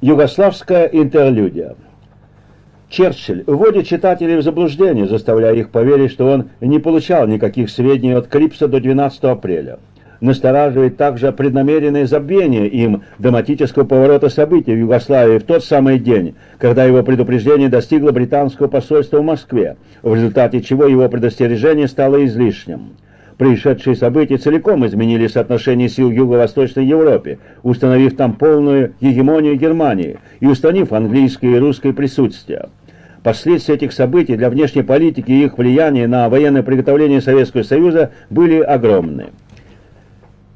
Югославская интерлюдия. Черчилль вводит читателей в заблуждение, заставляя их поверить, что он не получал никаких сведений от Крипса до 12 апреля. Настораживает также преднамеренное забвение им драматического поворота событий в Югославии в тот самый день, когда его предупреждение достигло британского посольства в Москве, в результате чего его предостережение стало излишним. Происшедшие события целиком изменили соотношение сил в Юго-Восточной Европе, установив там полную гегемонию Германии и устранив английское и русское присутствие. Последствия этих событий для внешней политики и их влияния на военное приготовление Советского Союза были огромны.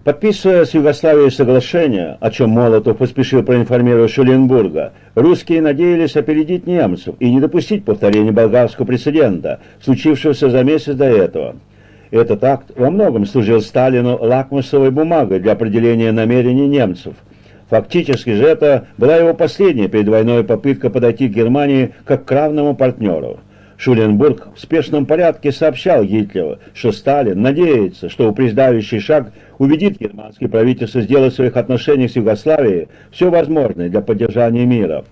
Подписывая с Югославией соглашение, о чем Молотов поспешил проинформировать Шуленбурга, русские надеялись опередить немцев и не допустить повторения болгарского прецедента, случившегося за месяц до этого. Этот акт во многом служил Сталину лакмусовой бумагой для определения намерений немцев. Фактически же это была его последняя перед попытка подойти к Германии как к равному партнеру. Шуленбург в спешном порядке сообщал Гитлеру, что Сталин надеется, что упреждающий шаг убедит германское правительство сделать в своих отношениях с Югославией все возможное для поддержания мира.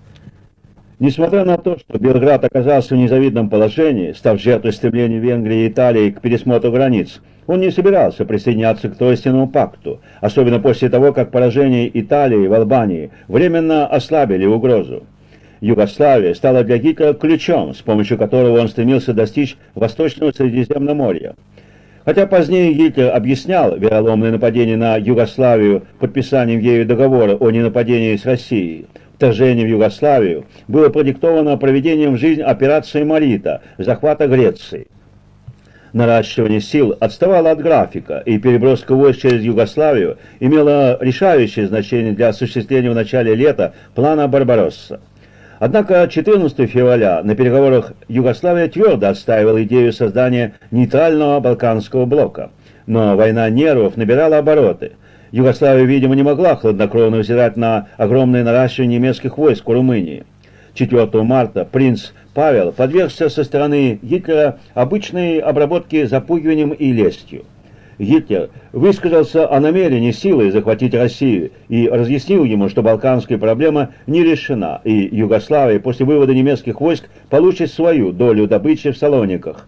Несмотря на то, что Белград оказался в незавидном положении, став жертвой стремления Венгрии и Италии к пересмотру границ, он не собирался присоединяться к Тройственному пакту, особенно после того, как поражение Италии в Албании временно ослабили угрозу. Югославия стала для Гитлера ключом, с помощью которого он стремился достичь Восточного Средиземноморья. Хотя позднее Гитлер объяснял вероломное нападение на Югославию подписанием ею договора о ненападении с Россией, вторжение в Югославию было продиктовано проведением в жизнь операции «Марита» захвата Греции. Наращивание сил отставало от графика, и переброска войск через Югославию имела решающее значение для осуществления в начале лета плана «Барбаросса». Однако 14 февраля на переговорах Югославия твердо отстаивала идею создания нейтрального Балканского блока. Но война нервов набирала обороты. Югославия, видимо, не могла хладнокровно взирать на огромное наращивание немецких войск в Румынии. 4 марта принц Павел подвергся со стороны Гитлера обычной обработке запугиванием и лестью. Гитлер высказался о намерении силой захватить Россию и разъяснил ему, что балканская проблема не решена, и Югославия после вывода немецких войск получит свою долю добычи в Салониках.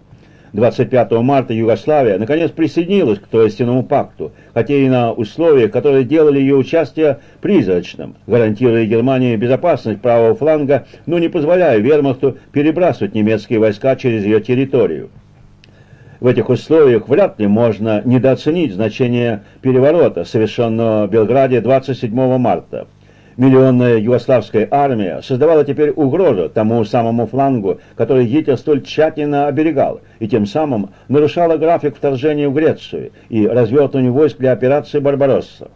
25 марта Югославия наконец присоединилась к Тройственному пакту, хотя и на условиях, которые делали ее участие призрачным, гарантируя Германии безопасность правого фланга, но не позволяя вермахту перебрасывать немецкие войска через ее территорию. В этих условиях вряд ли можно недооценить значение переворота, совершенного в Белграде 27 марта. Миллионная югославская армия создавала теперь угрозу тому самому флангу, который Гитлер столь тщательно оберегал, и тем самым нарушала график вторжения в Грецию и развертывания войск для операции «Барбаросса».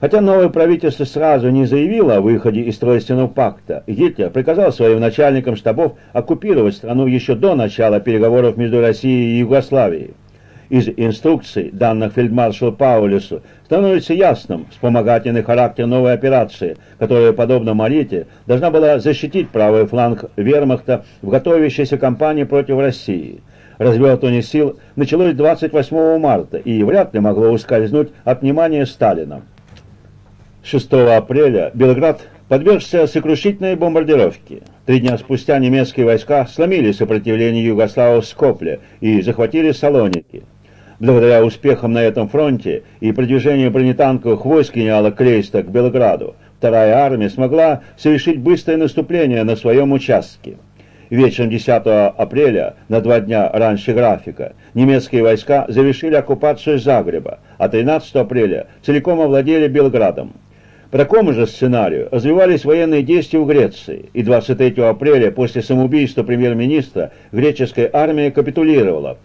Хотя новое правительство сразу не заявило о выходе из Тройственного пакта, Гитлер приказал своим начальникам штабов оккупировать страну еще до начала переговоров между Россией и Югославией из инструкций, данных фельдмаршалу Паулюсу, становится ясным вспомогательный характер новой операции, которая, подобно Марите, должна была защитить правый фланг вермахта в готовящейся кампании против России. Развертывание сил началось 28 марта и вряд ли могло ускользнуть от внимания Сталина. 6 апреля Белград подвергся сокрушительной бомбардировке. Три дня спустя немецкие войска сломили сопротивление югославов в Скопле и захватили Салоники. Благодаря успехам на этом фронте и продвижению бронетанковых войск генерала Клейста к Белграду, вторая армия смогла совершить быстрое наступление на своем участке. Вечером 10 апреля, на два дня раньше графика, немецкие войска завершили оккупацию Загреба, а 13 апреля целиком овладели Белградом. По такому же сценарию развивались военные действия в Греции, и 23 апреля после самоубийства премьер-министра греческая армия капитулировала.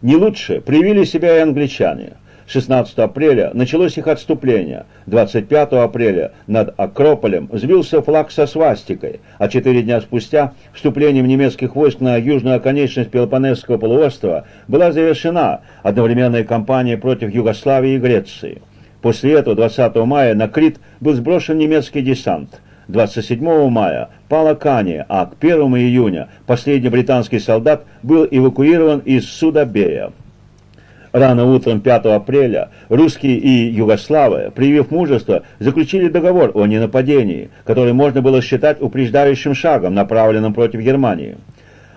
Не лучше привили себя и англичане. 16 апреля началось их отступление. 25 апреля над Акрополем взвился флаг со свастикой, а четыре дня спустя вступлением немецких войск на южную оконечность Пелопонесского полуострова была завершена одновременная кампания против Югославии и Греции. После этого 20 мая на Крит был сброшен немецкий десант. 27 мая пала Кания, а к 1 июня последний британский солдат был эвакуирован из Судабея. Рано утром 5 апреля русские и югославы, привив мужество, заключили договор о ненападении, который можно было считать упреждающим шагом, направленным против Германии.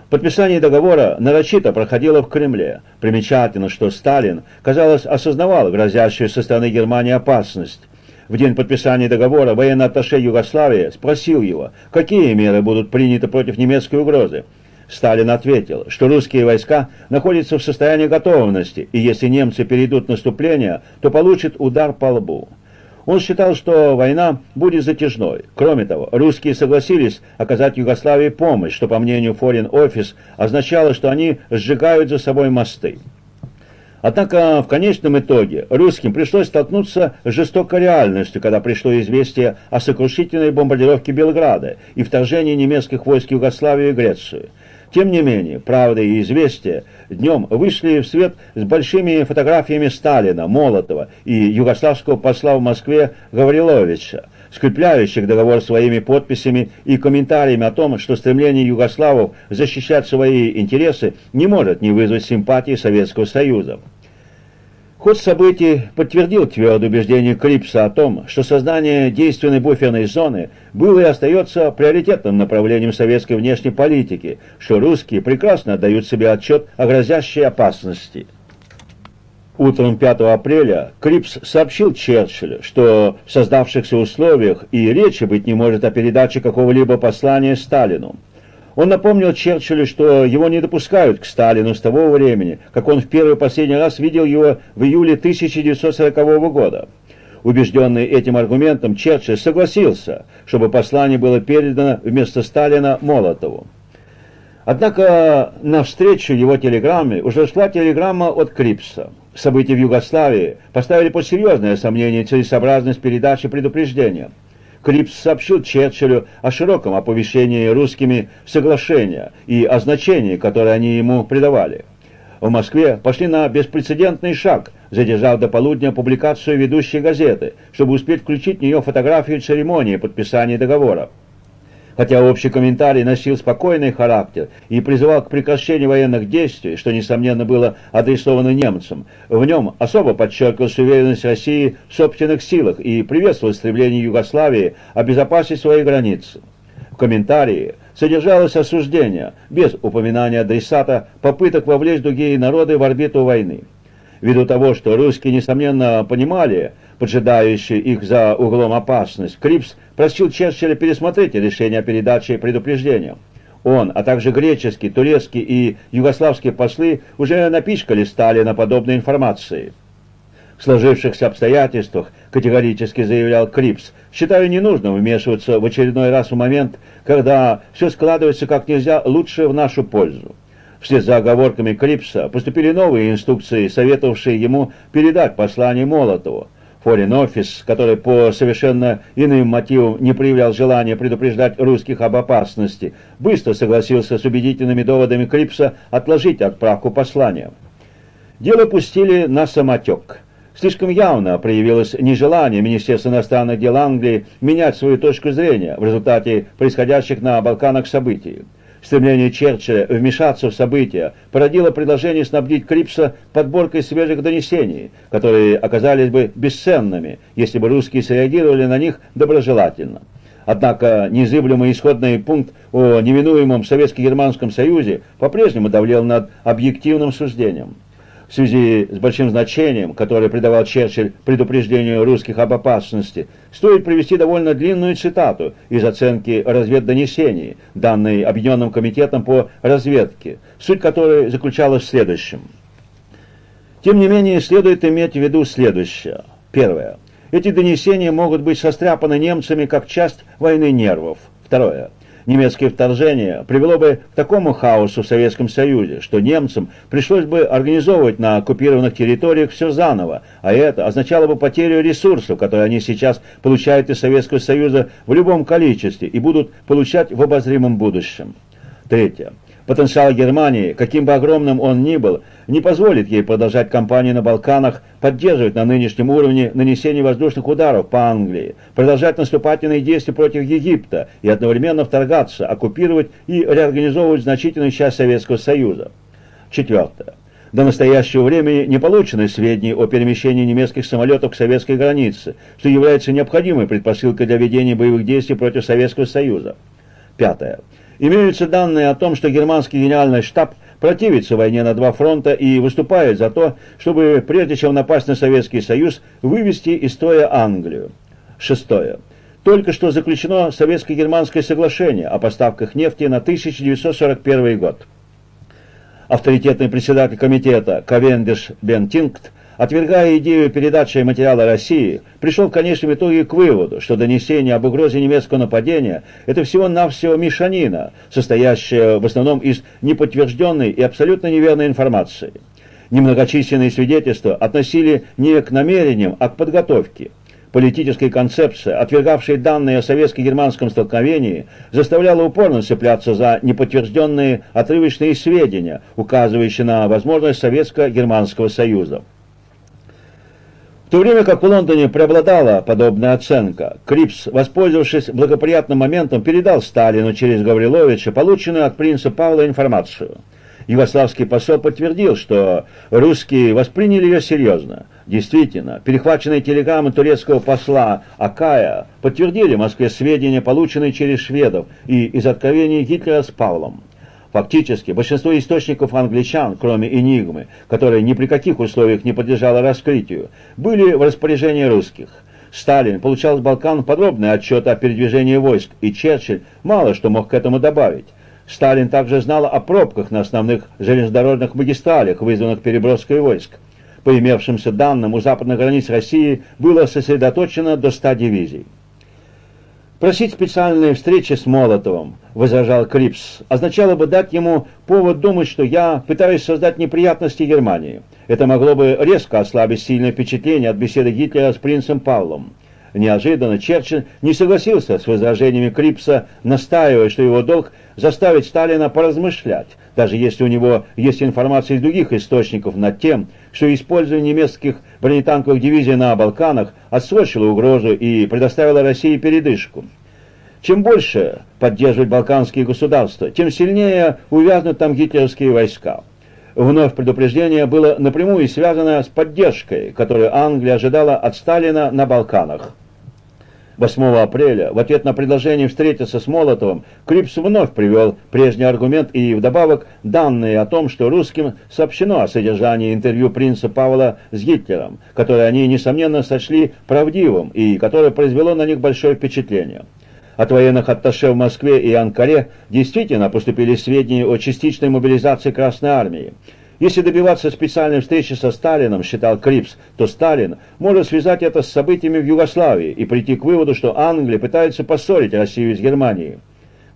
Подписание договора нарочито проходило в Кремле. Примечательно, что Сталин, казалось, осознавал грозящую со стороны Германии опасность. В день подписания договора военный атташе Югославии спросил его, какие меры будут приняты против немецкой угрозы. Сталин ответил, что русские войска находятся в состоянии готовности, и если немцы перейдут наступление, то получат удар по лбу. Он считал, что война будет затяжной. Кроме того, русские согласились оказать Югославии помощь, что, по мнению Foreign Office, означало, что они сжигают за собой мосты. Однако в конечном итоге русским пришлось столкнуться с жестокой реальностью, когда пришло известие о сокрушительной бомбардировке Белграда и вторжении немецких войск в Югославию и Грецию. Тем не менее, «Правда» и «Известия» днем вышли в свет с большими фотографиями Сталина, Молотова и югославского посла в Москве Гавриловича, скрепляющих договор своими подписями и комментариями о том, что стремление югославов защищать свои интересы не может не вызвать симпатии Советского Союза. Ход событий подтвердил твердое убеждение Крипса о том, что создание действенной буферной зоны было и остается приоритетным направлением советской внешней политики, что русские прекрасно отдают себе отчет о грозящей опасности. Утром 5 апреля Крипс сообщил Черчиллю, что в создавшихся условиях и речи быть не может о передаче какого-либо послания Сталину. Он напомнил Черчиллю, что его не допускают к Сталину с того времени, как он в первый и последний раз видел его в июле 1940 года. Убежденный этим аргументом, Черчилль согласился, чтобы послание было передано вместо Сталина Молотову. Однако навстречу его телеграмме уже шла телеграмма от Крипса. События в Югославии поставили под серьезное сомнение целесообразность передачи предупреждения – Крипс сообщил Черчиллю о широком оповещении русскими соглашения и о значении, которое они ему придавали. В Москве пошли на беспрецедентный шаг, задержав до полудня публикацию ведущей газеты, чтобы успеть включить в нее фотографию церемонии подписания договора. Хотя общий комментарий носил спокойный характер и призывал к прекращению военных действий, что, несомненно, было адресовано немцам, в нем особо подчеркивалась уверенность России в собственных силах и приветствовал стремление Югославии обезопасить свои границы. В комментарии содержалось осуждение, без упоминания адресата, попыток вовлечь другие народы в орбиту войны. Ввиду того, что русские, несомненно, понимали, поджидающую их за углом опасность, Крипс просил Черчилля пересмотреть решение о передаче предупреждения. Он, а также греческие, турецкие и югославские послы уже напичкали Сталина подобной информацией. В сложившихся обстоятельствах, категорически заявлял Крипс, считаю ненужным вмешиваться в очередной раз в момент, когда все складывается как нельзя лучше в нашу пользу. Вслед за оговорками Крипса поступили новые инструкции, советовавшие ему передать послание Молотову. Foreign Office, который по совершенно иным мотивам не проявлял желания предупреждать русских об опасности, быстро согласился с убедительными доводами Крипса отложить отправку послания. Дело пустили на самотек. Слишком явно проявилось нежелание Министерства иностранных дел Англии менять свою точку зрения в результате происходящих на Балканах событий. Стремление Черчилля вмешаться в события породило предложение снабдить Крипса подборкой свежих донесений, которые оказались бы бесценными, если бы русские среагировали на них доброжелательно. Однако незыблемый исходный пункт о неминуемом Советско-Германском Союзе по-прежнему давлел над объективным суждением в связи с большим значением, которое придавал Черчилль предупреждению русских об опасности, стоит привести довольно длинную цитату из оценки разведдонесений, данной Объединенным комитетом по разведке, суть которой заключалась в следующем. Тем не менее, следует иметь в виду следующее. Первое. Эти донесения могут быть состряпаны немцами как часть войны нервов. Второе немецкое вторжение привело бы к такому хаосу в Советском Союзе, что немцам пришлось бы организовывать на оккупированных территориях все заново, а это означало бы потерю ресурсов, которые они сейчас получают из Советского Союза в любом количестве и будут получать в обозримом будущем. Третье. Потенциал Германии, каким бы огромным он ни был, не позволит ей продолжать кампанию на Балканах, поддерживать на нынешнем уровне нанесение воздушных ударов по Англии, продолжать наступательные действия против Египта и одновременно вторгаться, оккупировать и реорганизовывать значительную часть Советского Союза. Четвертое. До настоящего времени не получено сведений о перемещении немецких самолетов к советской границе, что является необходимой предпосылкой для ведения боевых действий против Советского Союза. Пятое. Имеются данные о том, что германский генеральный штаб противится войне на два фронта и выступает за то, чтобы, прежде чем напасть на Советский Союз, вывести из строя Англию. Шестое. Только что заключено советско-германское соглашение о поставках нефти на 1941 год. Авторитетный председатель комитета Кавендиш Бентингт, отвергая идею передачи материала России, пришел в конечном итоге к выводу, что донесение об угрозе немецкого нападения – это всего-навсего мешанина, состоящая в основном из неподтвержденной и абсолютно неверной информации. Немногочисленные свидетельства относили не к намерениям, а к подготовке – Политическая концепция, отвергавшая данные о советско-германском столкновении, заставляла упорно цепляться за неподтвержденные отрывочные сведения, указывающие на возможность Советско-германского союза. В то время как в Лондоне преобладала подобная оценка, Крипс, воспользовавшись благоприятным моментом, передал Сталину через Гавриловича полученную от принца Павла информацию – Югославский посол подтвердил, что русские восприняли ее серьезно. Действительно, перехваченные телеграммы турецкого посла Акая подтвердили Москве сведения, полученные через шведов и из откровений Гитлера с Павлом. Фактически, большинство источников англичан, кроме «Энигмы», которая ни при каких условиях не подлежала раскрытию, были в распоряжении русских. Сталин получал с Балкан подробные отчеты о передвижении войск, и Черчилль мало что мог к этому добавить. Сталин также знал о пробках на основных железнодорожных магистралях, вызванных переброской войск. По имевшимся данным, у западных границ России было сосредоточено до 100 дивизий. Просить специальные встречи с Молотовым, возражал Крипс, означало бы дать ему повод думать, что я пытаюсь создать неприятности Германии. Это могло бы резко ослабить сильное впечатление от беседы Гитлера с принцем Павлом. Неожиданно Черчилль не согласился с возражениями Крипса, настаивая, что его долг заставить Сталина поразмышлять, даже если у него есть информация из других источников над тем, что использование немецких бронетанковых дивизий на Балканах отсрочило угрозу и предоставило России передышку. Чем больше поддерживать балканские государства, тем сильнее увязнут там гитлеровские войска. Вновь предупреждение было напрямую связано с поддержкой, которую Англия ожидала от Сталина на Балканах. 8 апреля, в ответ на предложение встретиться с Молотовым, Крипс вновь привел прежний аргумент и вдобавок данные о том, что русским сообщено о содержании интервью принца Павла с Гитлером, которое они, несомненно, сочли правдивым и которое произвело на них большое впечатление. От военных атташе в Москве и Анкаре действительно поступили сведения о частичной мобилизации Красной Армии. Если добиваться специальной встречи со Сталином, считал Крипс, то Сталин может связать это с событиями в Югославии и прийти к выводу, что Англия пытается поссорить Россию с Германией.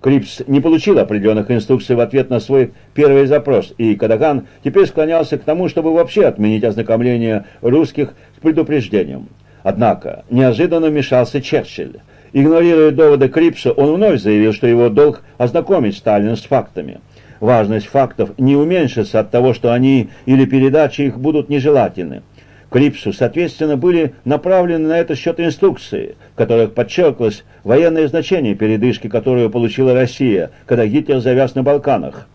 Крипс не получил определенных инструкций в ответ на свой первый запрос, и Кадоган теперь склонялся к тому, чтобы вообще отменить ознакомление русских с предупреждением. Однако неожиданно вмешался Черчилль. Игнорируя доводы Крипса, он вновь заявил, что его долг ознакомить Сталина с фактами важность фактов не уменьшится от того, что они или передачи их будут нежелательны. Крипсу, соответственно, были направлены на этот счет инструкции, в которых подчеркивалось военное значение передышки, которую получила Россия, когда Гитлер завяз на Балканах.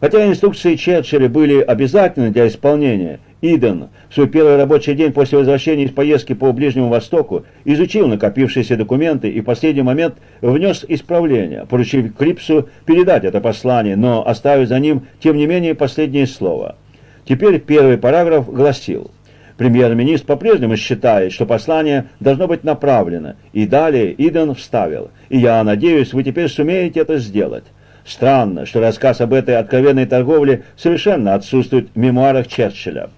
Хотя инструкции Черчилля были обязательны для исполнения, Иден в свой первый рабочий день после возвращения из поездки по Ближнему Востоку изучил накопившиеся документы и в последний момент внес исправления, поручив Крипсу передать это послание, но оставив за ним, тем не менее, последнее слово. Теперь первый параграф гласил Премьер-министр по-прежнему считает, что послание должно быть направлено, и далее Иден вставил, и я надеюсь, вы теперь сумеете это сделать. Странно, что рассказ об этой откровенной торговле совершенно отсутствует в мемуарах Черчилля.